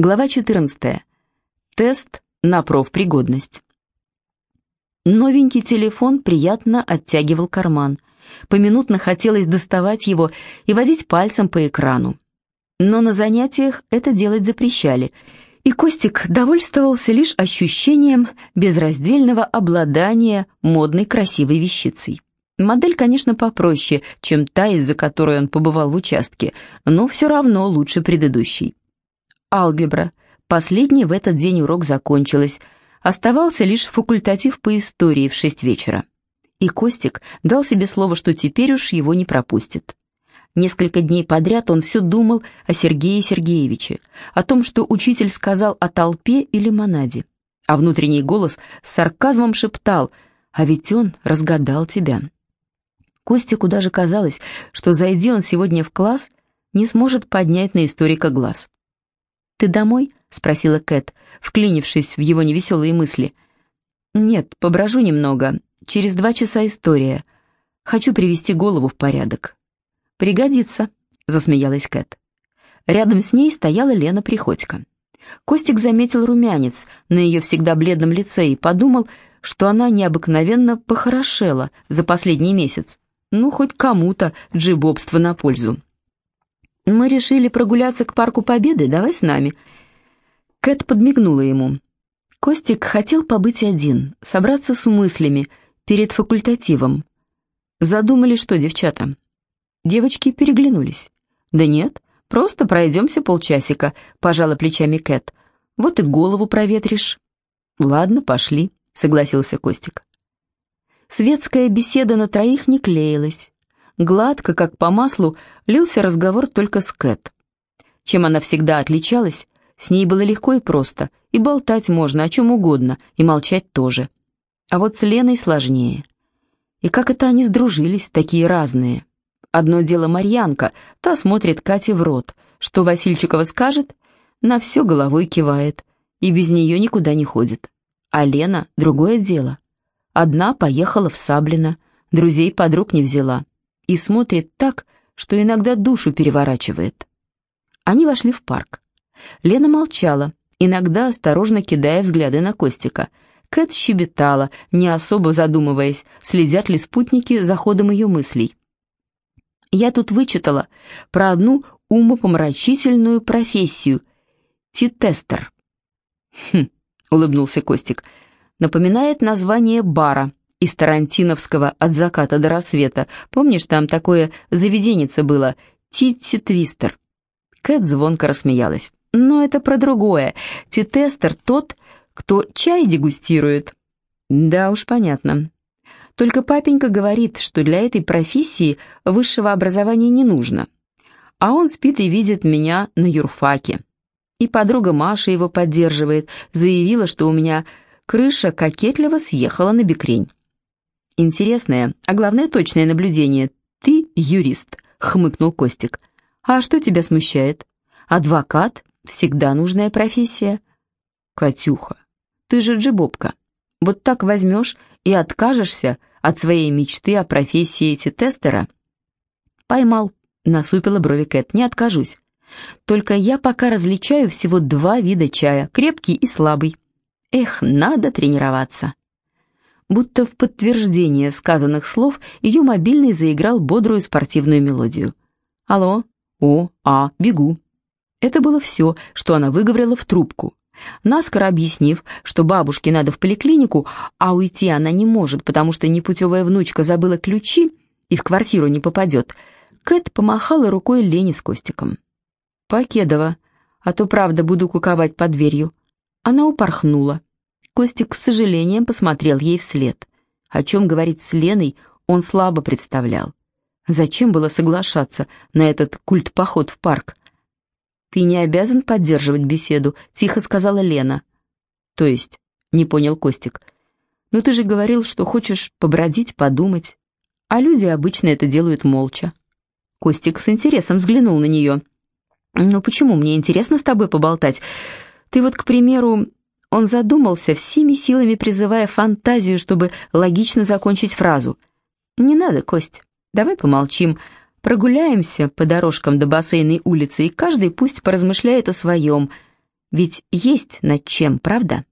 Глава 14. Тест на профпригодность. Новенький телефон приятно оттягивал карман. Поминутно хотелось доставать его и водить пальцем по экрану. Но на занятиях это делать запрещали, и Костик довольствовался лишь ощущением безраздельного обладания модной красивой вещицей. Модель, конечно, попроще, чем та, из-за которой он побывал в участке, но все равно лучше предыдущей. Алгебра. Последний в этот день урок закончилась. Оставался лишь факультатив по истории в шесть вечера. И Костик дал себе слово, что теперь уж его не пропустит. Несколько дней подряд он все думал о Сергее Сергеевиче, о том, что учитель сказал о толпе и лимонаде. А внутренний голос с сарказмом шептал «А ведь он разгадал тебя». Костику даже казалось, что зайди он сегодня в класс, не сможет поднять на историка глаз. «Ты домой?» — спросила Кэт, вклинившись в его невеселые мысли. «Нет, поброжу немного. Через два часа история. Хочу привести голову в порядок». «Пригодится», — засмеялась Кэт. Рядом с ней стояла Лена Приходько. Костик заметил румянец на ее всегда бледном лице и подумал, что она необыкновенно похорошела за последний месяц. Ну, хоть кому-то джибобство на пользу. «Мы решили прогуляться к парку Победы, давай с нами». Кэт подмигнула ему. Костик хотел побыть один, собраться с мыслями перед факультативом. Задумали, что, девчата? Девочки переглянулись. «Да нет, просто пройдемся полчасика», — пожала плечами Кэт. «Вот и голову проветришь». «Ладно, пошли», — согласился Костик. Светская беседа на троих не клеилась. Гладко, как по маслу, лился разговор только с Кэт. Чем она всегда отличалась, с ней было легко и просто, и болтать можно о чем угодно, и молчать тоже. А вот с Леной сложнее. И как это они сдружились, такие разные. Одно дело Марьянка, та смотрит Кате в рот, что Васильчикова скажет, на все головой кивает, и без нее никуда не ходит. А Лена — другое дело. Одна поехала в Саблино, друзей подруг не взяла и смотрит так, что иногда душу переворачивает. Они вошли в парк. Лена молчала, иногда осторожно кидая взгляды на Костика. Кэт щебетала, не особо задумываясь, следят ли спутники за ходом ее мыслей. «Я тут вычитала про одну умопомрачительную профессию — титестер». «Хм», — улыбнулся Костик, — «напоминает название бара из Тарантиновского «От заката до рассвета». Помнишь, там такое заведенице было «Титти Твистер». Кэт звонко рассмеялась. «Но это про другое. Титестер тот, кто чай дегустирует». «Да уж, понятно. Только папенька говорит, что для этой профессии высшего образования не нужно. А он спит и видит меня на юрфаке. И подруга Маша его поддерживает, заявила, что у меня крыша кокетливо съехала на бекрень. «Интересное, а главное точное наблюдение. Ты юрист», — хмыкнул Костик. «А что тебя смущает? Адвокат — всегда нужная профессия». «Катюха, ты же джибобка. Вот так возьмешь и откажешься от своей мечты о профессии тестера?» «Поймал», — насупила брови Кэт, — «не откажусь. Только я пока различаю всего два вида чая, крепкий и слабый. Эх, надо тренироваться». Будто в подтверждение сказанных слов ее мобильный заиграл бодрую спортивную мелодию. «Алло? О, а, бегу». Это было все, что она выговорила в трубку. Наскоро объяснив, что бабушке надо в поликлинику, а уйти она не может, потому что непутевая внучка забыла ключи и в квартиру не попадет, Кэт помахала рукой Лене с Костиком. «Покедова, а то правда буду куковать под дверью». Она упорхнула. Костик с сожалением посмотрел ей вслед. О чем говорить с Леной, он слабо представлял. Зачем было соглашаться на этот культ-поход в парк? «Ты не обязан поддерживать беседу», — тихо сказала Лена. «То есть?» — не понял Костик. «Ну ты же говорил, что хочешь побродить, подумать. А люди обычно это делают молча». Костик с интересом взглянул на нее. «Ну почему мне интересно с тобой поболтать? Ты вот, к примеру, он задумался, всеми силами призывая фантазию, чтобы логично закончить фразу. «Не надо, Кость, давай помолчим, прогуляемся по дорожкам до бассейной улицы, и каждый пусть поразмышляет о своем. Ведь есть над чем, правда?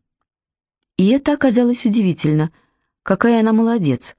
И это оказалось удивительно. Какая она молодец.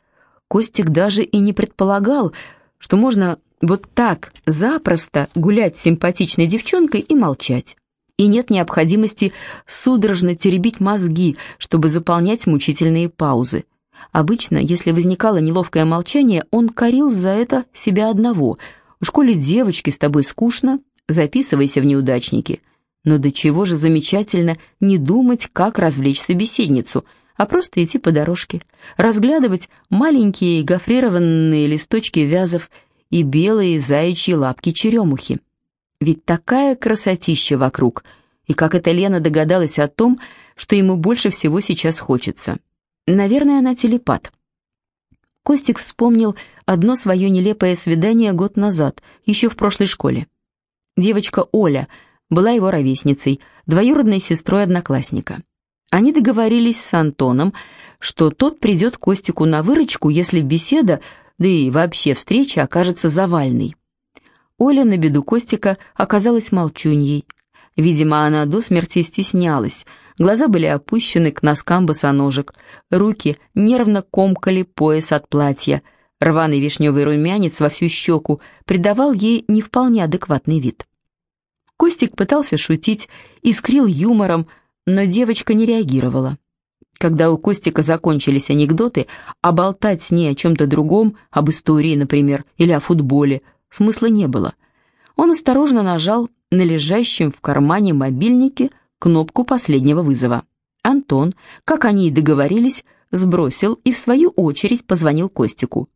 Костик даже и не предполагал, что можно вот так запросто гулять с симпатичной девчонкой и молчать. И нет необходимости судорожно теребить мозги, чтобы заполнять мучительные паузы. Обычно, если возникало неловкое молчание, он корил за это себя одного. В школе девочки с тобой скучно, записывайся в неудачники. Но до чего же замечательно не думать, как развлечь собеседницу, а просто идти по дорожке, разглядывать маленькие гофрированные листочки вязов и белые заячьи лапки черемухи. Ведь такая красотища вокруг, и как эта Лена догадалась о том, что ему больше всего сейчас хочется. Наверное, она телепат. Костик вспомнил одно свое нелепое свидание год назад, еще в прошлой школе. Девочка Оля была его ровесницей, двоюродной сестрой одноклассника. Они договорились с Антоном, что тот придет Костику на выручку, если беседа, да и вообще встреча окажется завальной. Оля на беду Костика оказалась молчуньей. Видимо, она до смерти стеснялась, глаза были опущены к носкам босоножек, руки нервно комкали пояс от платья, рваный вишневый румянец во всю щеку придавал ей не вполне адекватный вид. Костик пытался шутить, искрил юмором, но девочка не реагировала. Когда у Костика закончились анекдоты, а болтать с ней о чем-то другом, об истории, например, или о футболе, смысла не было. Он осторожно нажал на лежащем в кармане мобильнике кнопку последнего вызова. Антон, как они и договорились, сбросил и в свою очередь позвонил Костику.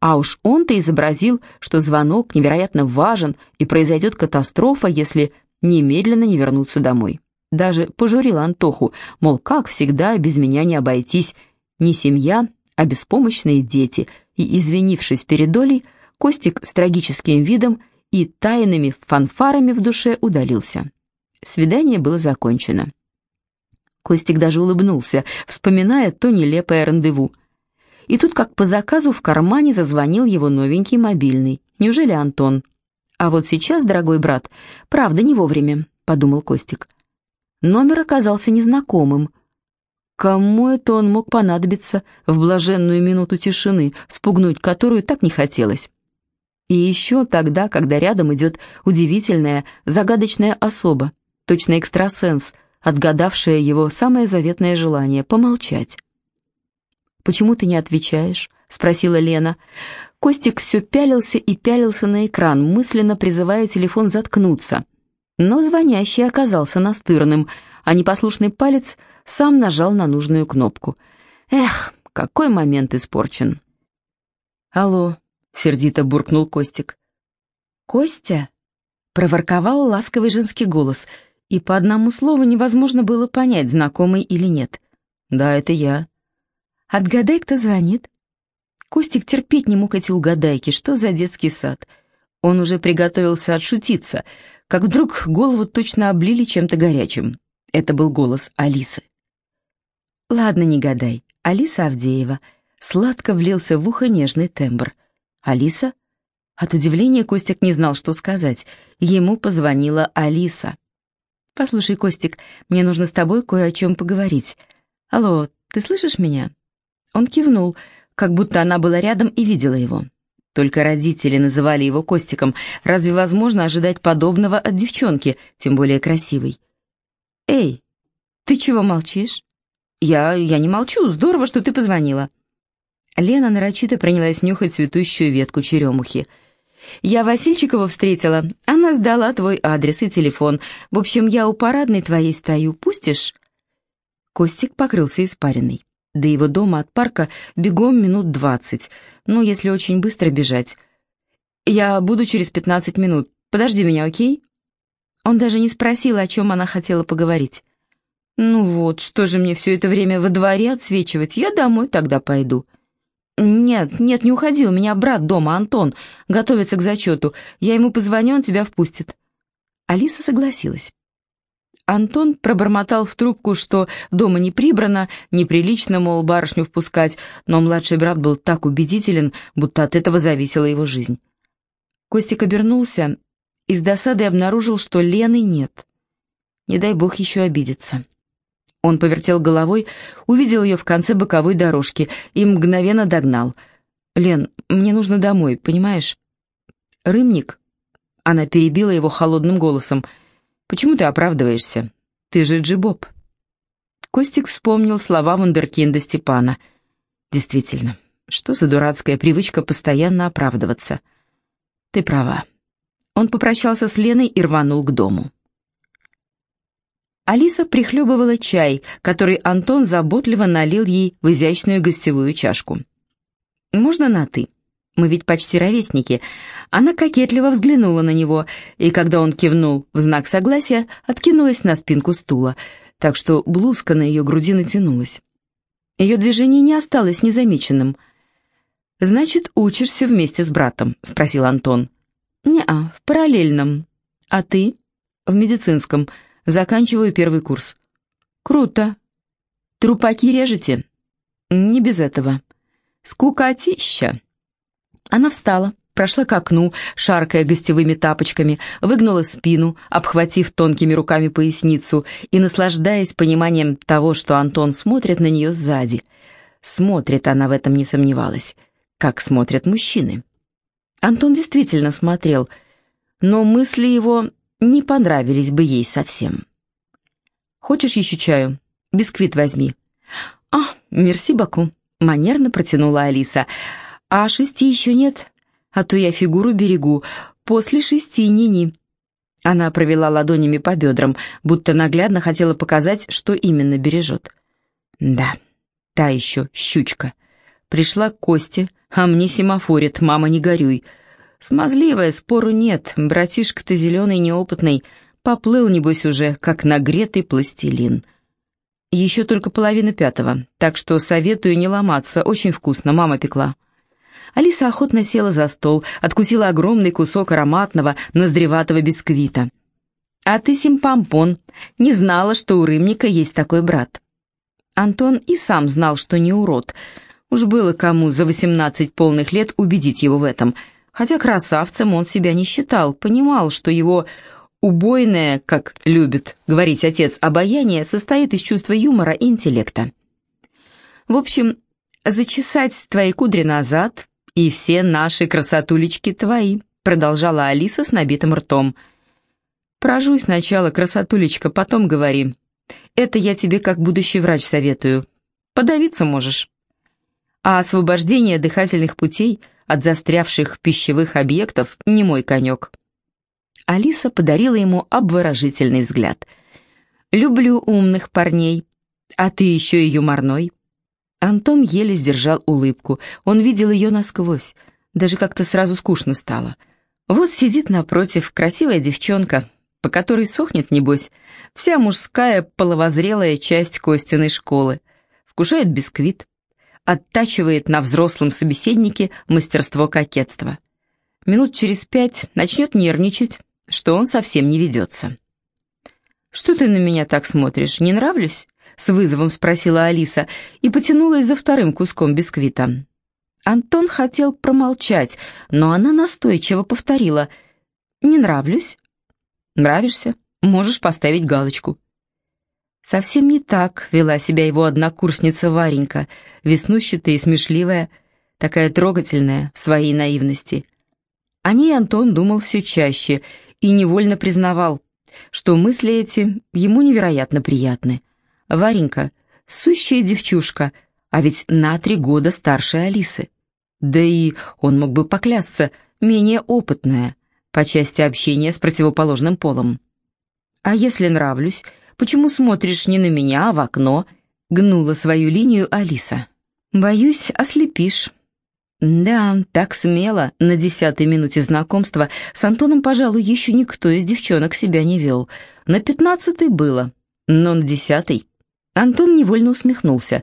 А уж он-то изобразил, что звонок невероятно важен и произойдет катастрофа, если немедленно не вернуться домой. Даже пожурил Антоху, мол, как всегда, без меня не обойтись, не семья, а беспомощные дети, и, извинившись перед Олей, Костик с трагическим видом и тайными фанфарами в душе удалился. Свидание было закончено. Костик даже улыбнулся, вспоминая то нелепое рандеву. И тут, как по заказу, в кармане зазвонил его новенький мобильный. Неужели Антон? А вот сейчас, дорогой брат, правда не вовремя, подумал Костик. Номер оказался незнакомым. Кому это он мог понадобиться в блаженную минуту тишины, спугнуть которую так не хотелось? И еще тогда, когда рядом идет удивительная, загадочная особа, точно экстрасенс, отгадавшая его самое заветное желание — помолчать. «Почему ты не отвечаешь?» — спросила Лена. Костик все пялился и пялился на экран, мысленно призывая телефон заткнуться. Но звонящий оказался настырным, а непослушный палец сам нажал на нужную кнопку. «Эх, какой момент испорчен!» «Алло», сердито буркнул Костик. «Костя?» — проворковал ласковый женский голос, и по одному слову невозможно было понять, знакомый или нет. «Да, это я». «Отгадай, кто звонит?» Костик терпеть не мог эти угадайки, что за детский сад. Он уже приготовился отшутиться, как вдруг голову точно облили чем-то горячим. Это был голос Алисы. «Ладно, не гадай, Алиса Авдеева». Сладко влился в ухо нежный тембр — Алиса? От удивления Костик не знал, что сказать. Ему позвонила Алиса. «Послушай, Костик, мне нужно с тобой кое о чем поговорить. Алло, ты слышишь меня?» Он кивнул, как будто она была рядом и видела его. Только родители называли его Костиком. Разве возможно ожидать подобного от девчонки, тем более красивой? «Эй, ты чего молчишь?» «Я... я не молчу. Здорово, что ты позвонила». Лена нарочито принялась нюхать цветущую ветку черемухи. «Я Васильчикова встретила. Она сдала твой адрес и телефон. В общем, я у парадной твоей стою. Пустишь?» Костик покрылся испариной. До его дома от парка бегом минут двадцать. Ну, если очень быстро бежать. «Я буду через пятнадцать минут. Подожди меня, окей?» Он даже не спросил, о чем она хотела поговорить. «Ну вот, что же мне все это время во дворе отсвечивать? Я домой тогда пойду». «Нет, нет, не уходи, у меня брат дома, Антон, готовится к зачету. Я ему позвоню, он тебя впустит». Алиса согласилась. Антон пробормотал в трубку, что дома не прибрано, неприлично, мол, барышню впускать, но младший брат был так убедителен, будто от этого зависела его жизнь. Костик обернулся и с досадой обнаружил, что Лены нет. Не дай бог еще обидеться. Он повертел головой, увидел ее в конце боковой дорожки и мгновенно догнал. «Лен, мне нужно домой, понимаешь?» «Рымник?» Она перебила его холодным голосом. «Почему ты оправдываешься? Ты же Джибоб». Костик вспомнил слова вундеркинда Степана. «Действительно, что за дурацкая привычка постоянно оправдываться?» «Ты права». Он попрощался с Леной и рванул к дому. Алиса прихлебывала чай, который Антон заботливо налил ей в изящную гостевую чашку. «Можно на «ты»? Мы ведь почти ровесники». Она кокетливо взглянула на него, и когда он кивнул в знак согласия, откинулась на спинку стула, так что блузка на ее груди натянулась. Ее движение не осталось незамеченным. «Значит, учишься вместе с братом?» — спросил Антон. «Не-а, в параллельном. А ты?» «В медицинском», Заканчиваю первый курс. Круто. Трупаки режете? Не без этого. Скукотища. Она встала, прошла к окну, шаркая гостевыми тапочками, выгнула спину, обхватив тонкими руками поясницу и наслаждаясь пониманием того, что Антон смотрит на нее сзади. Смотрит, она в этом не сомневалась, как смотрят мужчины. Антон действительно смотрел, но мысли его не понравились бы ей совсем. «Хочешь еще чаю? Бисквит возьми». «А, мерси, Баку», — манерно протянула Алиса. «А шести еще нет, а то я фигуру берегу. После шести ни-ни». Она провела ладонями по бедрам, будто наглядно хотела показать, что именно бережет. «Да, та еще щучка. Пришла к Косте, а мне семафорит, мама, не горюй. Смазливая, спору нет, братишка-то зеленый неопытный, поплыл, небось, уже, как нагретый пластилин. Еще только половина пятого, так что советую не ломаться, очень вкусно, мама пекла. Алиса охотно села за стол, откусила огромный кусок ароматного, ноздреватого бисквита. «А ты, симпампон, не знала, что у Рымника есть такой брат». Антон и сам знал, что не урод. Уж было кому за восемнадцать полных лет убедить его в этом – Хотя красавцем он себя не считал, понимал, что его убойное, как любит говорить отец, обаяние состоит из чувства юмора и интеллекта. В общем, зачесать твои кудри назад, и все наши красотулечки твои, продолжала Алиса с набитым ртом. Прожуй сначала, красотулечка, потом говори. Это я тебе как будущий врач советую. Подавиться можешь. А освобождение дыхательных путей – от застрявших пищевых объектов не мой конек. Алиса подарила ему обворожительный взгляд. «Люблю умных парней, а ты еще и юморной». Антон еле сдержал улыбку, он видел ее насквозь, даже как-то сразу скучно стало. Вот сидит напротив красивая девчонка, по которой сохнет, небось, вся мужская половозрелая часть Костиной школы, вкушает бисквит, оттачивает на взрослом собеседнике мастерство кокетства. Минут через пять начнет нервничать, что он совсем не ведется. «Что ты на меня так смотришь? Не нравлюсь?» — с вызовом спросила Алиса и потянулась за вторым куском бисквита. Антон хотел промолчать, но она настойчиво повторила. «Не нравлюсь?» «Нравишься? Можешь поставить галочку». Совсем не так вела себя его однокурсница Варенька, веснущатая и смешливая, такая трогательная в своей наивности. О ней Антон думал все чаще и невольно признавал, что мысли эти ему невероятно приятны. Варенька — сущая девчушка, а ведь на три года старше Алисы. Да и, он мог бы поклясться, менее опытная по части общения с противоположным полом. А если нравлюсь, Почему смотришь не на меня, а в окно?» — гнула свою линию Алиса. «Боюсь, ослепишь». Да, так смело, на десятой минуте знакомства с Антоном, пожалуй, еще никто из девчонок себя не вел. На пятнадцатой было, но на десятой. Антон невольно усмехнулся.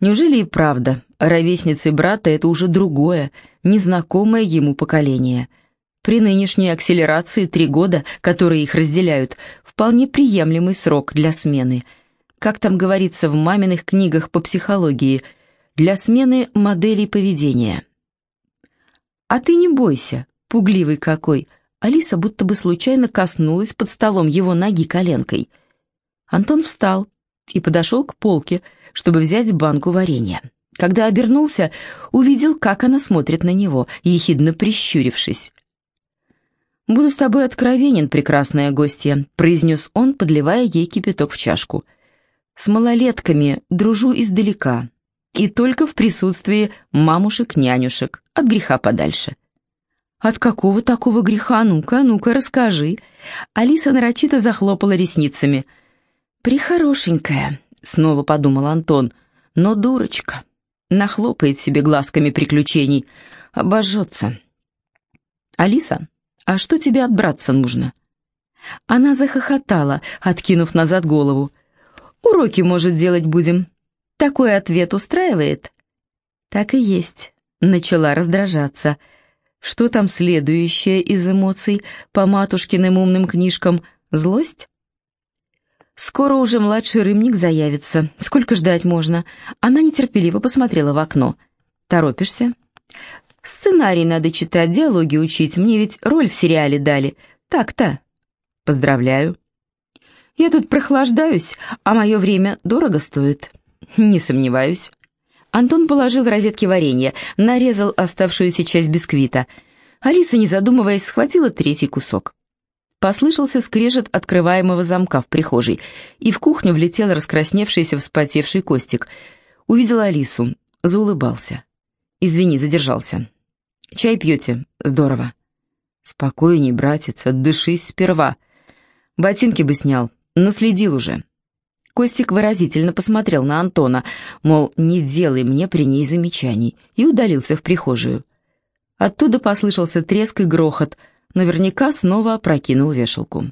Неужели и правда, ровесницы брата — это уже другое, незнакомое ему поколение — при нынешней акселерации три года, которые их разделяют, вполне приемлемый срок для смены. Как там говорится в маминых книгах по психологии, для смены моделей поведения. «А ты не бойся, пугливый какой!» Алиса будто бы случайно коснулась под столом его ноги коленкой. Антон встал и подошел к полке, чтобы взять банку варенья. Когда обернулся, увидел, как она смотрит на него, ехидно прищурившись. «Буду с тобой откровенен, прекрасная гостья», — произнес он, подливая ей кипяток в чашку. «С малолетками дружу издалека, и только в присутствии мамушек-нянюшек, от греха подальше». «От какого такого греха? Ну-ка, ну-ка, расскажи». Алиса нарочито захлопала ресницами. «Прихорошенькая», — снова подумал Антон, — «но дурочка» нахлопает себе глазками приключений, обожжется. «Алиса, а что тебе от братца нужно?» Она захохотала, откинув назад голову. «Уроки, может, делать будем. Такой ответ устраивает?» «Так и есть», — начала раздражаться. «Что там следующее из эмоций по матушкиным умным книжкам? Злость?» Скоро уже младший рымник заявится. Сколько ждать можно? Она нетерпеливо посмотрела в окно. Торопишься? Сценарий надо читать, диалоги учить. Мне ведь роль в сериале дали. Так-то. Поздравляю. Я тут прохлаждаюсь, а мое время дорого стоит. Не сомневаюсь. Антон положил в розетки варенье, нарезал оставшуюся часть бисквита. Алиса, не задумываясь, схватила третий кусок. Послышался скрежет открываемого замка в прихожей, и в кухню влетел раскрасневшийся вспотевший Костик. Увидел Алису, заулыбался. «Извини, задержался». «Чай пьете? Здорово». «Спокойней, братец, отдышись сперва. Ботинки бы снял, наследил уже». Костик выразительно посмотрел на Антона, мол, не делай мне при ней замечаний, и удалился в прихожую. Оттуда послышался треск и грохот — наверняка снова опрокинул вешалку.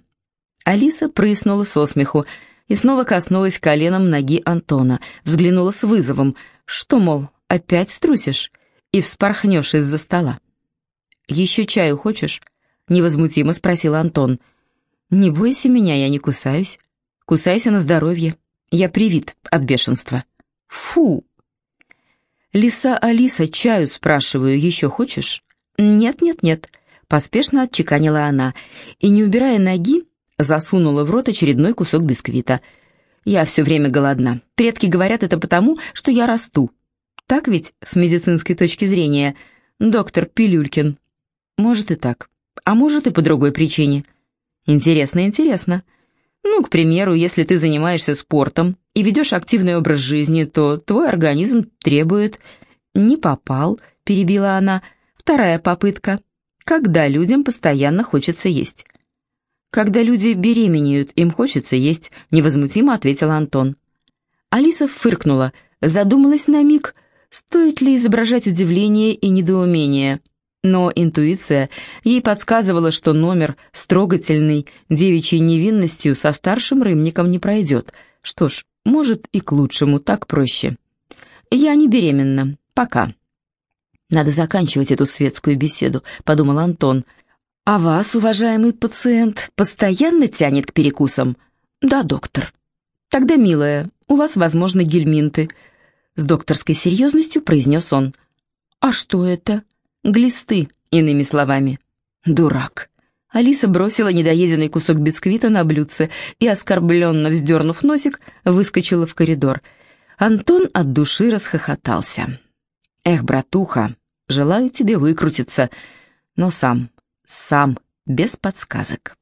Алиса прыснула со смеху и снова коснулась коленом ноги Антона, взглянула с вызовом, что, мол, опять струсишь и вспорхнешь из-за стола. «Еще чаю хочешь?» — невозмутимо спросил Антон. «Не бойся меня, я не кусаюсь. Кусайся на здоровье. Я привит от бешенства». «Фу!» «Лиса Алиса, чаю спрашиваю, еще хочешь?» «Нет-нет-нет», Поспешно отчеканила она и, не убирая ноги, засунула в рот очередной кусок бисквита. «Я все время голодна. Предки говорят это потому, что я расту. Так ведь, с медицинской точки зрения, доктор Пилюлькин?» «Может и так. А может и по другой причине». «Интересно, интересно. Ну, к примеру, если ты занимаешься спортом и ведешь активный образ жизни, то твой организм требует...» «Не попал», — перебила она. «Вторая попытка» когда людям постоянно хочется есть. Когда люди беременеют, им хочется есть, невозмутимо ответил Антон. Алиса фыркнула, задумалась на миг, стоит ли изображать удивление и недоумение. Но интуиция ей подсказывала, что номер с трогательной девичьей невинностью со старшим рымником не пройдет. Что ж, может и к лучшему, так проще. «Я не беременна. Пока». «Надо заканчивать эту светскую беседу», — подумал Антон. «А вас, уважаемый пациент, постоянно тянет к перекусам?» «Да, доктор». «Тогда, милая, у вас, возможно, гельминты», — с докторской серьезностью произнес он. «А что это?» «Глисты, иными словами». «Дурак». Алиса бросила недоеденный кусок бисквита на блюдце и, оскорбленно вздернув носик, выскочила в коридор. Антон от души расхохотался. «Эх, братуха, Желаю тебе выкрутиться, но сам, сам, без подсказок.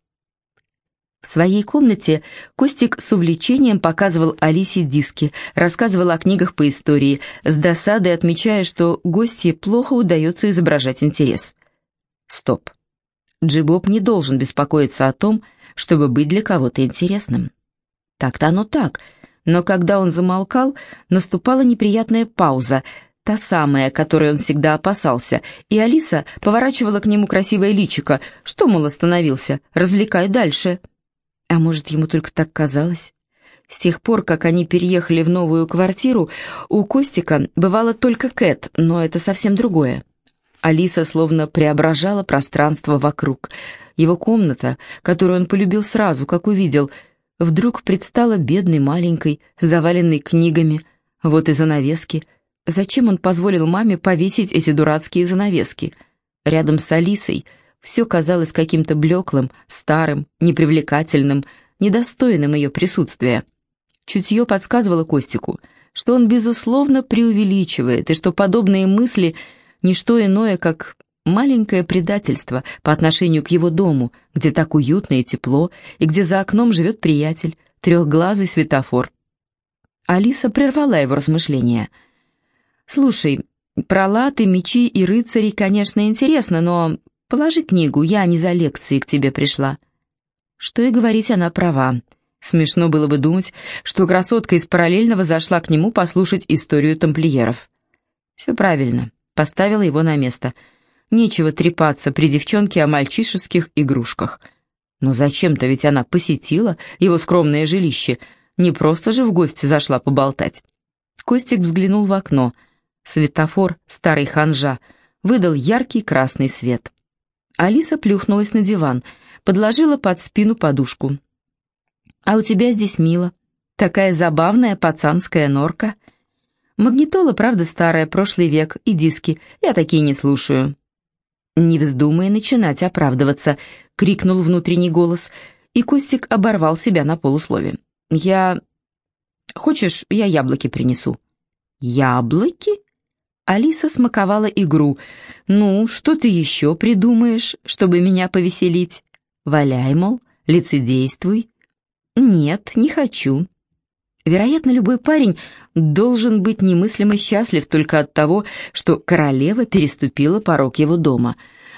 В своей комнате Костик с увлечением показывал Алисе диски, рассказывал о книгах по истории, с досадой отмечая, что гостье плохо удается изображать интерес. Стоп. Джибоб не должен беспокоиться о том, чтобы быть для кого-то интересным. Так-то оно так, но когда он замолкал, наступала неприятная пауза, та самая, которой он всегда опасался, и Алиса поворачивала к нему красивое личико. Что, мол, остановился? Развлекай дальше. А может, ему только так казалось? С тех пор, как они переехали в новую квартиру, у Костика бывало только Кэт, но это совсем другое. Алиса словно преображала пространство вокруг. Его комната, которую он полюбил сразу, как увидел, вдруг предстала бедной маленькой, заваленной книгами. Вот и занавески — Зачем он позволил маме повесить эти дурацкие занавески? Рядом с Алисой все казалось каким-то блеклым, старым, непривлекательным, недостойным ее присутствия. Чутье подсказывало Костику, что он, безусловно, преувеличивает, и что подобные мысли – не что иное, как маленькое предательство по отношению к его дому, где так уютно и тепло, и где за окном живет приятель, трехглазый светофор. Алиса прервала его размышления. «Слушай, про латы, мечи и рыцарей, конечно, интересно, но положи книгу, я не за лекцией к тебе пришла». Что и говорить, она права. Смешно было бы думать, что красотка из параллельного зашла к нему послушать историю тамплиеров. Все правильно, поставила его на место. Нечего трепаться при девчонке о мальчишеских игрушках. Но зачем-то ведь она посетила его скромное жилище, не просто же в гости зашла поболтать. Костик взглянул в окно. Светофор, старый ханжа, выдал яркий красный свет. Алиса плюхнулась на диван, подложила под спину подушку. А у тебя здесь мило. Такая забавная пацанская норка. Магнитола, правда, старая, прошлый век, и диски. Я такие не слушаю». «Не вздумай начинать оправдываться», — крикнул внутренний голос, и Костик оборвал себя на полуслове. «Я... Хочешь, я яблоки принесу?» «Яблоки?» Алиса смаковала игру. «Ну, что ты еще придумаешь, чтобы меня повеселить? Валяй, мол, лицедействуй. «Нет, не хочу». Вероятно, любой парень должен быть немыслимо счастлив только от того, что королева переступила порог его дома.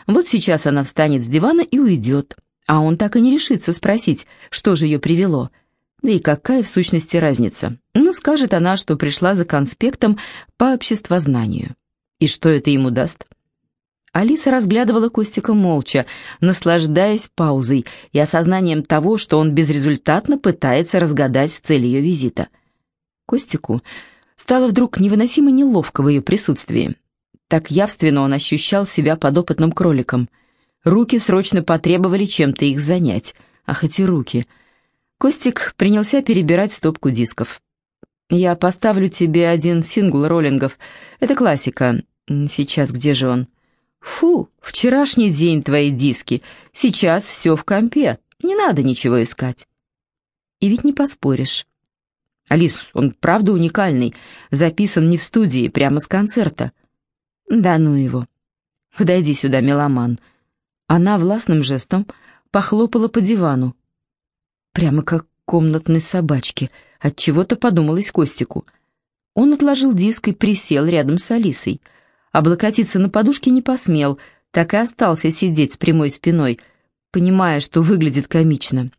Вот сейчас она встанет с дивана и уйдет, а он так и не решится спросить, что же ее привело. Да и какая в сущности разница? Ну, скажет она, что пришла за конспектом по обществознанию. И что это ему даст? Алиса разглядывала Костика молча, наслаждаясь паузой и осознанием того, что он безрезультатно пытается разгадать цель ее визита. Костику стало вдруг невыносимо неловко в ее присутствии. Так явственно он ощущал себя подопытным кроликом. Руки срочно потребовали чем-то их занять. Ах, эти руки! Костик принялся перебирать стопку дисков. «Я поставлю тебе один сингл роллингов. Это классика. Сейчас где же он?» «Фу, вчерашний день твои диски, сейчас все в компе, не надо ничего искать». И ведь не поспоришь. Алис, он правда уникальный, записан не в студии, прямо с концерта. Да ну его. Подойди сюда, меломан. Она властным жестом похлопала по дивану. Прямо как комнатной собачке, от чего то подумалось Костику. Он отложил диск и присел рядом с Алисой — Облокотиться на подушке не посмел, так и остался сидеть с прямой спиной, понимая, что выглядит комично.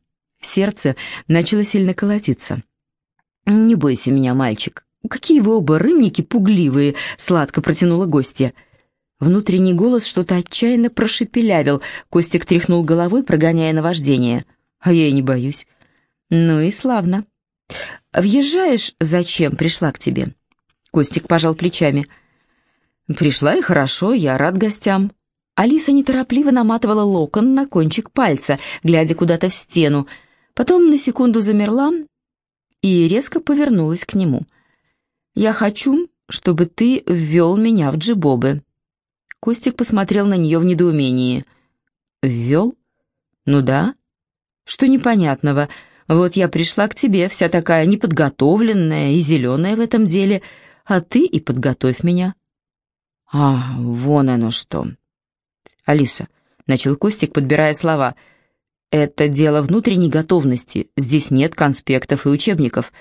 Сердце начало сильно колотиться. «Не бойся меня, мальчик. Какие вы оба рымники пугливые!» — сладко протянула гостья. Внутренний голос что-то отчаянно прошепелявил. Костик тряхнул головой, прогоняя наваждение. «А я и не боюсь». «Ну и славно». «Въезжаешь, зачем пришла к тебе?» Костик пожал плечами. «Пришла и хорошо, я рад гостям». Алиса неторопливо наматывала локон на кончик пальца, глядя куда-то в стену. Потом на секунду замерла и резко повернулась к нему. «Я хочу, чтобы ты ввел меня в джибобы». Костик посмотрел на нее в недоумении. «Ввел? Ну да. Что непонятного? Вот я пришла к тебе, вся такая неподготовленная и зеленая в этом деле, а ты и подготовь меня». «А, вон оно что!» «Алиса», — начал Костик, подбирая слова, — «это дело внутренней готовности. Здесь нет конспектов и учебников.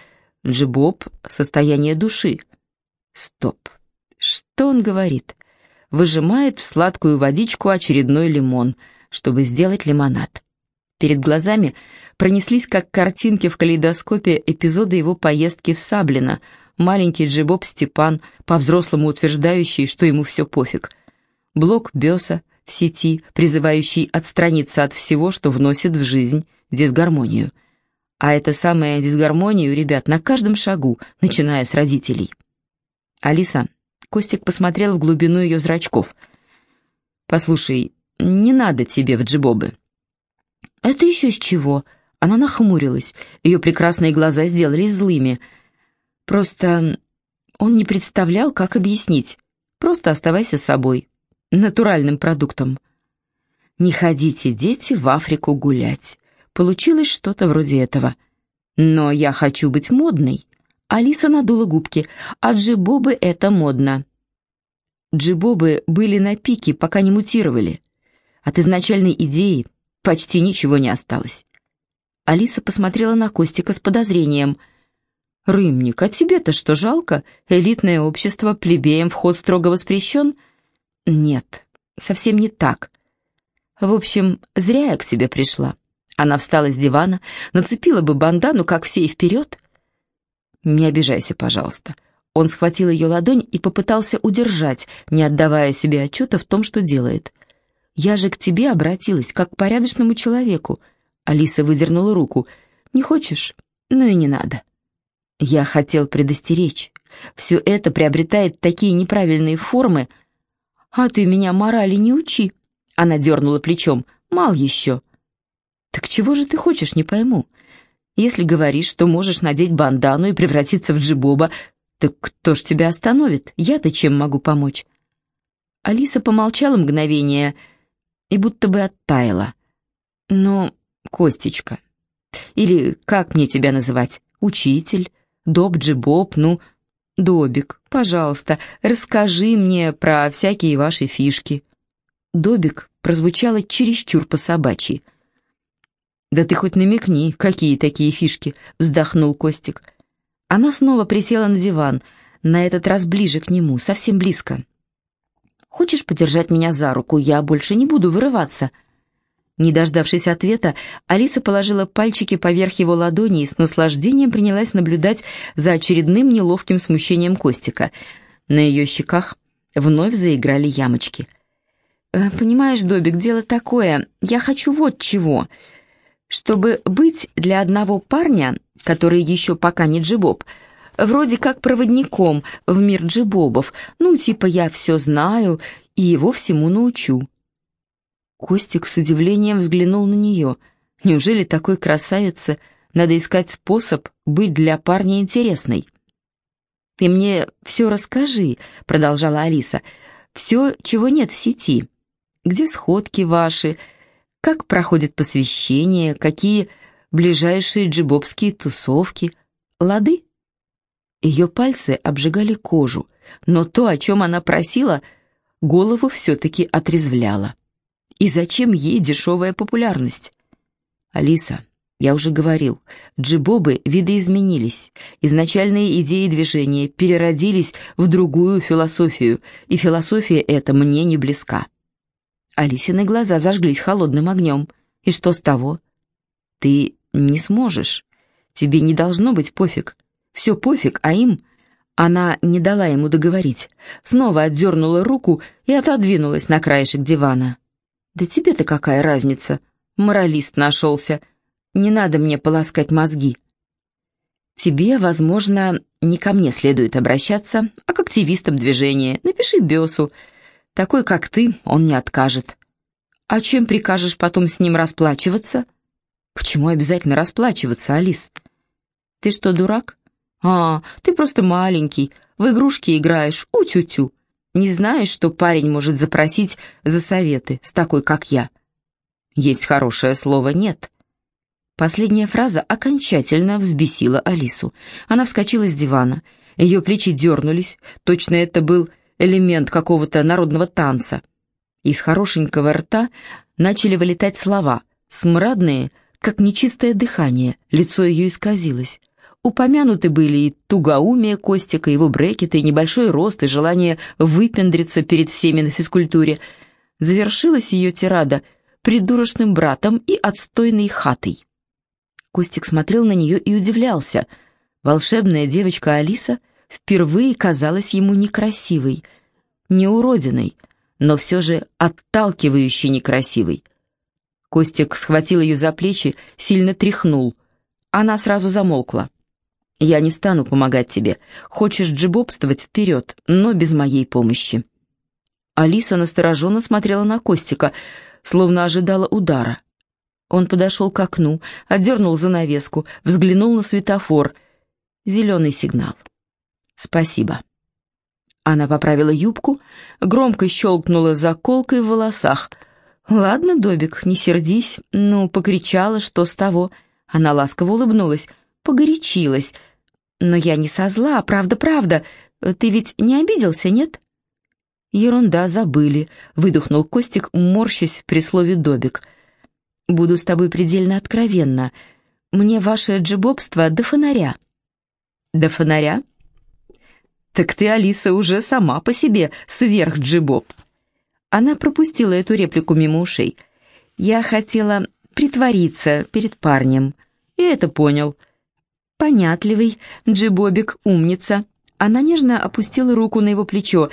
Джибоб — состояние души». «Стоп! Что он говорит?» Выжимает в сладкую водичку очередной лимон, чтобы сделать лимонад. Перед глазами пронеслись, как картинки в калейдоскопе, эпизоды его поездки в Саблино — маленький джибоб Степан, по-взрослому утверждающий, что ему все пофиг. Блок Беса в сети, призывающий отстраниться от всего, что вносит в жизнь дисгармонию. А это самая дисгармонию, ребят, на каждом шагу, начиная с родителей. Алиса, Костик посмотрел в глубину ее зрачков. «Послушай, не надо тебе в джибобы». «Это еще с чего?» Она нахмурилась, ее прекрасные глаза сделались злыми – Просто он не представлял, как объяснить. Просто оставайся собой, натуральным продуктом. Не ходите, дети, в Африку гулять. Получилось что-то вроде этого. Но я хочу быть модной. Алиса надула губки, а джибобы — это модно. Джибобы были на пике, пока не мутировали. От изначальной идеи почти ничего не осталось. Алиса посмотрела на Костика с подозрением. «Рымник, а тебе-то что, жалко? Элитное общество, плебеям вход строго воспрещен?» «Нет, совсем не так. В общем, зря я к тебе пришла». Она встала с дивана, нацепила бы бандану, как все, и вперед. «Не обижайся, пожалуйста». Он схватил ее ладонь и попытался удержать, не отдавая себе отчета в том, что делает. «Я же к тебе обратилась, как к порядочному человеку». Алиса выдернула руку. «Не хочешь? Ну и не надо». «Я хотел предостеречь. Все это приобретает такие неправильные формы. А ты меня морали не учи». Она дернула плечом. «Мал еще». «Так чего же ты хочешь, не пойму. Если говоришь, что можешь надеть бандану и превратиться в джибоба, так кто ж тебя остановит? Я-то чем могу помочь?» Алиса помолчала мгновение и будто бы оттаяла. «Ну, Костечка, или как мне тебя называть? Учитель? Доб-джибоб? Ну, Добик, пожалуйста, расскажи мне про всякие ваши фишки». Добик прозвучало чересчур по-собачьи. «Да ты хоть намекни, какие такие фишки?» — вздохнул Костик. Она снова присела на диван, на этот раз ближе к нему, совсем близко. «Хочешь подержать меня за руку? Я больше не буду вырываться». Не дождавшись ответа, Алиса положила пальчики поверх его ладони и с наслаждением принялась наблюдать за очередным неловким смущением Костика. На ее щеках вновь заиграли ямочки. «Э, «Понимаешь, Добик, дело такое. Я хочу вот чего. Чтобы быть для одного парня, который еще пока не джибоб, вроде как проводником в мир джибобов, ну, типа я все знаю и его всему научу. Костик с удивлением взглянул на нее. Неужели такой красавице надо искать способ быть для парня интересной? «Ты мне все расскажи», — продолжала Алиса, — «все, чего нет в сети. Где сходки ваши, как проходит посвящение, какие ближайшие джибобские тусовки. Лады? Ее пальцы обжигали кожу, но то, о чем она просила, голову все-таки отрезвляло. И зачем ей дешевая популярность? Алиса, я уже говорил, джибобы видоизменились. Изначальные идеи движения переродились в другую философию, и философия эта мне не близка. Алисины глаза зажглись холодным огнем. И что с того? Ты не сможешь. Тебе не должно быть пофиг. Все пофиг, а им... Она не дала ему договорить. Снова отдернула руку и отодвинулась на краешек дивана. «Да тебе-то какая разница? Моралист нашелся. Не надо мне полоскать мозги». «Тебе, возможно, не ко мне следует обращаться, а к активистам движения. Напиши Бесу. Такой, как ты, он не откажет. А чем прикажешь потом с ним расплачиваться? Почему обязательно расплачиваться, Алис? Ты что, дурак? А, ты просто маленький, в игрушки играешь, у-тю-тю. Не знаешь, что парень может запросить за советы с такой, как я? Есть хорошее слово «нет». Последняя фраза окончательно взбесила Алису. Она вскочила с дивана. Ее плечи дернулись. Точно это был элемент какого-то народного танца. Из хорошенького рта начали вылетать слова, смрадные, как нечистое дыхание, лицо ее исказилось. Упомянуты были и тугоумие Костика, его брекеты, и небольшой рост, и желание выпендриться перед всеми на физкультуре. Завершилась ее тирада придурочным братом и отстойной хатой. Костик смотрел на нее и удивлялся. Волшебная девочка Алиса — впервые казалась ему некрасивой, не уродиной, но все же отталкивающей некрасивой. Костик схватил ее за плечи, сильно тряхнул. Она сразу замолкла. «Я не стану помогать тебе. Хочешь джибобствовать вперед, но без моей помощи». Алиса настороженно смотрела на Костика, словно ожидала удара. Он подошел к окну, отдернул занавеску, взглянул на светофор. Зеленый сигнал. «Спасибо». Она поправила юбку, громко щелкнула заколкой в волосах. «Ладно, Добик, не сердись. Ну, покричала, что с того?» Она ласково улыбнулась. «Погорячилась. Но я не со зла, правда-правда. Ты ведь не обиделся, нет?» «Ерунда, забыли», — выдохнул Костик, морщась при слове «добик». «Буду с тобой предельно откровенна. Мне ваше джебобство до фонаря». «До фонаря?» «Так ты, Алиса, уже сама по себе сверх-джебоб». Она пропустила эту реплику мимо ушей. «Я хотела притвориться перед парнем, и это понял». «Понятливый, джебобик, умница». Она нежно опустила руку на его плечо.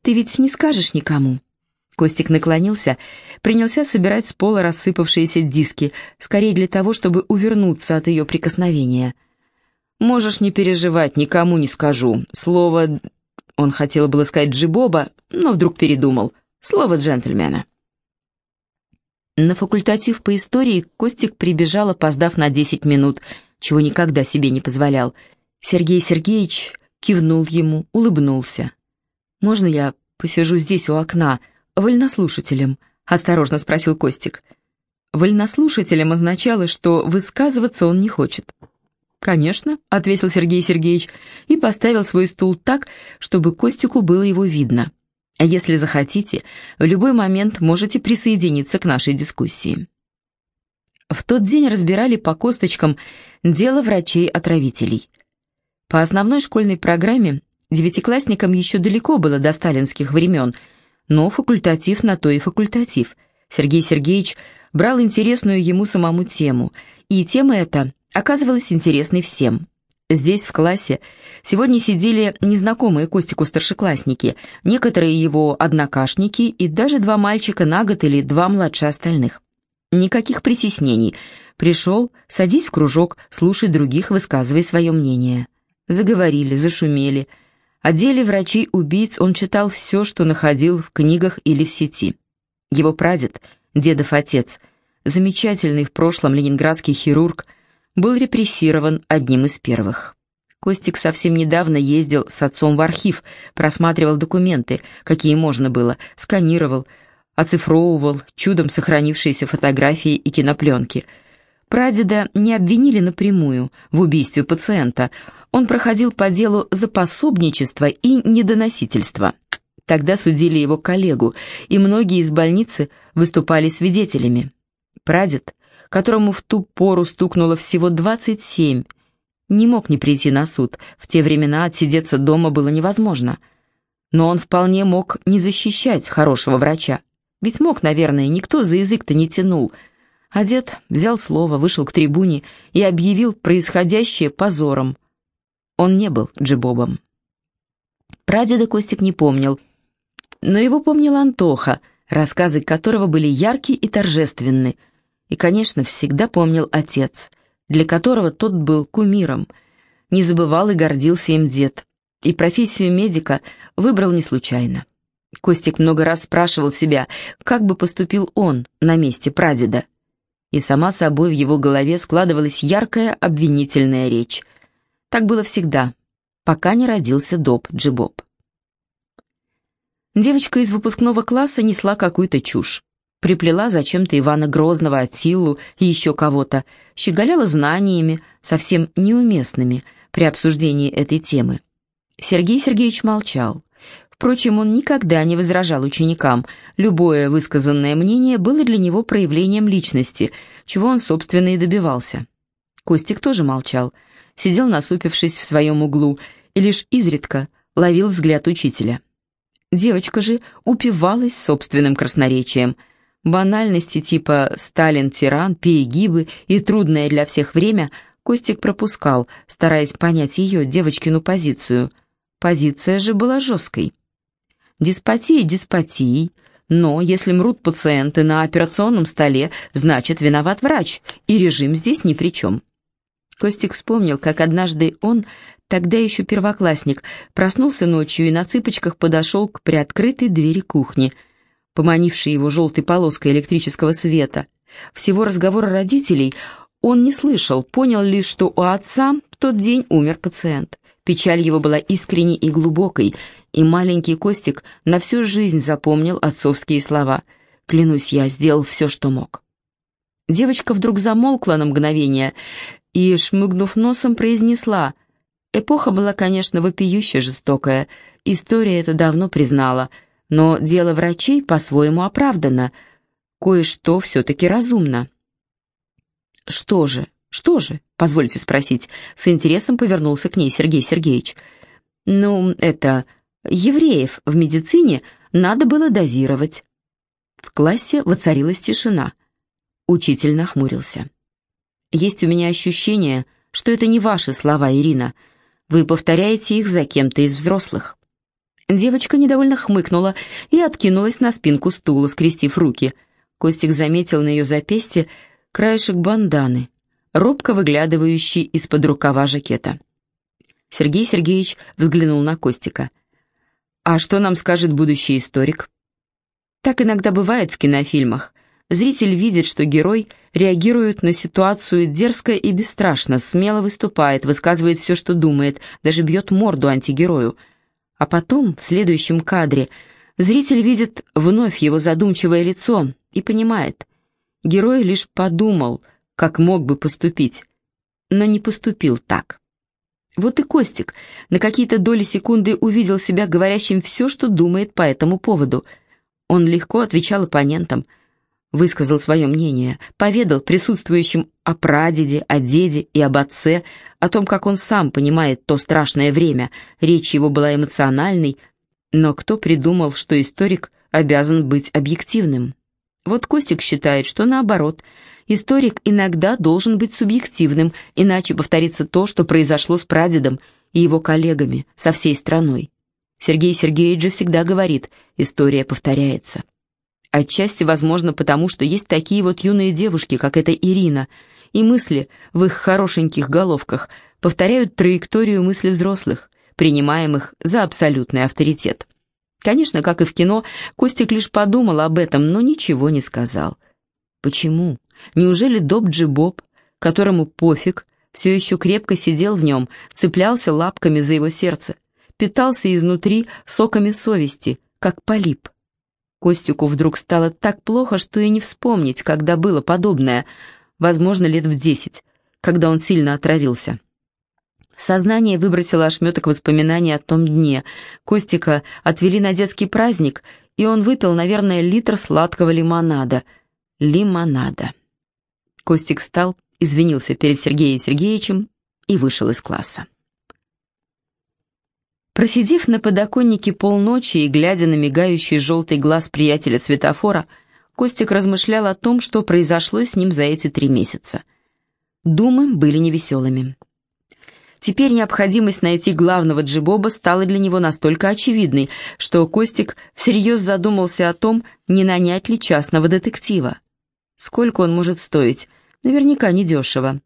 «Ты ведь не скажешь никому?» Костик наклонился, принялся собирать с пола рассыпавшиеся диски, скорее для того, чтобы увернуться от ее прикосновения. «Можешь не переживать, никому не скажу. Слово...» Он хотел было сказать «джибоба», но вдруг передумал. Слово джентльмена. На факультатив по истории Костик прибежал, опоздав на 10 минут, чего никогда себе не позволял. Сергей Сергеевич кивнул ему, улыбнулся. «Можно я посижу здесь у окна, вольнослушателем?» — осторожно спросил Костик. Вольнослушателем означало, что высказываться он не хочет. «Конечно», — ответил Сергей Сергеевич и поставил свой стул так, чтобы Костику было его видно. «А если захотите, в любой момент можете присоединиться к нашей дискуссии». В тот день разбирали по косточкам дело врачей-отравителей. По основной школьной программе девятиклассникам еще далеко было до сталинских времен, но факультатив на то и факультатив. Сергей Сергеевич брал интересную ему самому тему, и тема эта оказывалась интересной всем. Здесь, в классе, сегодня сидели незнакомые Костику старшеклассники, некоторые его однокашники и даже два мальчика на год или два младше остальных. Никаких притеснений. Пришел, садись в кружок, слушай других, высказывай свое мнение. Заговорили, зашумели. О деле врачей-убийц он читал все, что находил в книгах или в сети. Его прадед, дедов отец, замечательный в прошлом ленинградский хирург, был репрессирован одним из первых. Костик совсем недавно ездил с отцом в архив, просматривал документы, какие можно было, сканировал, оцифровывал чудом сохранившиеся фотографии и кинопленки. Прадеда не обвинили напрямую в убийстве пациента, он проходил по делу за пособничество и недоносительство. Тогда судили его коллегу, и многие из больницы выступали свидетелями. Прадед которому в ту пору стукнуло всего 27, не мог не прийти на суд. В те времена отсидеться дома было невозможно. Но он вполне мог не защищать хорошего врача. Ведь мог, наверное, никто за язык-то не тянул. А дед взял слово, вышел к трибуне и объявил происходящее позором. Он не был джибобом. Прадеда Костик не помнил, но его помнил Антоха, рассказы которого были яркие и торжественны – и, конечно, всегда помнил отец, для которого тот был кумиром. Не забывал и гордился им дед. И профессию медика выбрал не случайно. Костик много раз спрашивал себя, как бы поступил он на месте прадеда. И сама собой в его голове складывалась яркая обвинительная речь. Так было всегда, пока не родился Доб Джибоб. Девочка из выпускного класса несла какую-то чушь приплела зачем-то Ивана Грозного, Атилу и еще кого-то, щеголяла знаниями, совсем неуместными при обсуждении этой темы. Сергей Сергеевич молчал. Впрочем, он никогда не возражал ученикам. Любое высказанное мнение было для него проявлением личности, чего он, собственно, и добивался. Костик тоже молчал, сидел насупившись в своем углу и лишь изредка ловил взгляд учителя. Девочка же упивалась собственным красноречием – Банальности типа «Сталин-тиран», «Перегибы» и «Трудное для всех время» Костик пропускал, стараясь понять ее, девочкину позицию. Позиция же была жесткой. Деспотия деспотией, но если мрут пациенты на операционном столе, значит виноват врач, и режим здесь ни при чем. Костик вспомнил, как однажды он, тогда еще первоклассник, проснулся ночью и на цыпочках подошел к приоткрытой двери кухни – поманивший его желтой полоской электрического света. Всего разговора родителей он не слышал, понял лишь, что у отца в тот день умер пациент. Печаль его была искренней и глубокой, и маленький Костик на всю жизнь запомнил отцовские слова. Клянусь, я сделал все, что мог». Девочка вдруг замолкла на мгновение и, шмыгнув носом, произнесла. Эпоха была, конечно, вопиюще жестокая, история это давно признала, но дело врачей по-своему оправдано, кое-что все-таки разумно. «Что же, что же?» — позвольте спросить. С интересом повернулся к ней Сергей Сергеевич. «Ну, это... Евреев в медицине надо было дозировать». В классе воцарилась тишина. Учитель нахмурился. «Есть у меня ощущение, что это не ваши слова, Ирина. Вы повторяете их за кем-то из взрослых». Девочка недовольно хмыкнула и откинулась на спинку стула, скрестив руки. Костик заметил на ее запястье краешек банданы, робко выглядывающий из-под рукава жакета. Сергей Сергеевич взглянул на Костика. «А что нам скажет будущий историк?» Так иногда бывает в кинофильмах. Зритель видит, что герой реагирует на ситуацию дерзко и бесстрашно, смело выступает, высказывает все, что думает, даже бьет морду антигерою. А потом, в следующем кадре, зритель видит вновь его задумчивое лицо и понимает. Герой лишь подумал, как мог бы поступить, но не поступил так. Вот и Костик на какие-то доли секунды увидел себя говорящим все, что думает по этому поводу. Он легко отвечал оппонентам – высказал свое мнение, поведал присутствующим о прадеде, о деде и об отце, о том, как он сам понимает то страшное время, речь его была эмоциональной, но кто придумал, что историк обязан быть объективным? Вот Костик считает, что наоборот, историк иногда должен быть субъективным, иначе повторится то, что произошло с прадедом и его коллегами, со всей страной. Сергей Сергеевич же всегда говорит, история повторяется. Отчасти, возможно, потому что есть такие вот юные девушки, как эта Ирина, и мысли в их хорошеньких головках повторяют траекторию мысли взрослых, принимаемых за абсолютный авторитет. Конечно, как и в кино, Костик лишь подумал об этом, но ничего не сказал. Почему? Неужели Добджи Боб, которому пофиг, все еще крепко сидел в нем, цеплялся лапками за его сердце, питался изнутри соками совести, как полип? Костику вдруг стало так плохо, что и не вспомнить, когда было подобное, возможно, лет в десять, когда он сильно отравился. Сознание выбросило ошметок воспоминаний о том дне. Костика отвели на детский праздник, и он выпил, наверное, литр сладкого лимонада. Лимонада. Костик встал, извинился перед Сергеем Сергеевичем и вышел из класса. Просидев на подоконнике полночи и глядя на мигающий желтый глаз приятеля светофора, Костик размышлял о том, что произошло с ним за эти три месяца. Думы были невеселыми. Теперь необходимость найти главного Джибоба стала для него настолько очевидной, что Костик всерьез задумался о том, не нанять ли частного детектива. Сколько он может стоить? Наверняка недешево.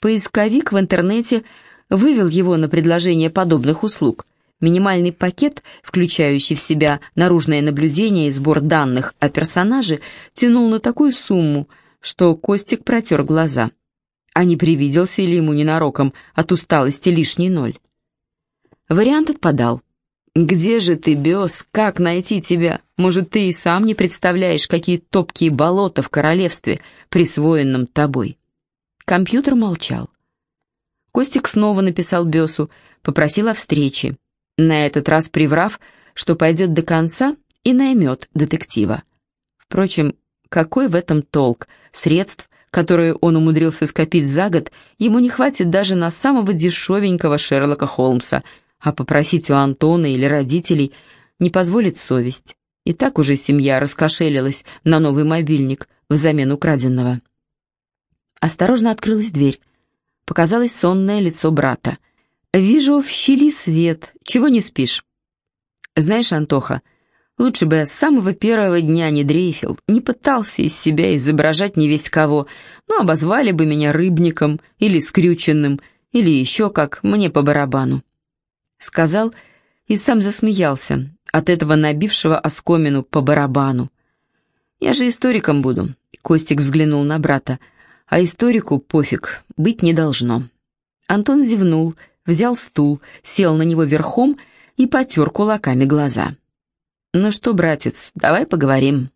Поисковик в интернете вывел его на предложение подобных услуг – Минимальный пакет, включающий в себя наружное наблюдение и сбор данных о персонаже, тянул на такую сумму, что Костик протер глаза. А не привиделся ли ему ненароком от усталости лишний ноль? Вариант отпадал. «Где же ты, бес? Как найти тебя? Может, ты и сам не представляешь, какие топкие болота в королевстве, присвоенном тобой?» Компьютер молчал. Костик снова написал Бесу, попросил о встрече на этот раз приврав, что пойдет до конца и наймет детектива. Впрочем, какой в этом толк? Средств, которые он умудрился скопить за год, ему не хватит даже на самого дешевенького Шерлока Холмса, а попросить у Антона или родителей не позволит совесть. И так уже семья раскошелилась на новый мобильник взамен украденного. Осторожно открылась дверь. Показалось сонное лицо брата. «Вижу в щели свет. Чего не спишь?» «Знаешь, Антоха, лучше бы я с самого первого дня не дрейфил, не пытался из себя изображать не весть кого, ну, обозвали бы меня рыбником или скрюченным, или еще как, мне по барабану». Сказал и сам засмеялся от этого набившего оскомину по барабану. «Я же историком буду», — Костик взглянул на брата, «а историку пофиг, быть не должно». Антон зевнул, — взял стул, сел на него верхом и потер кулаками глаза. «Ну что, братец, давай поговорим».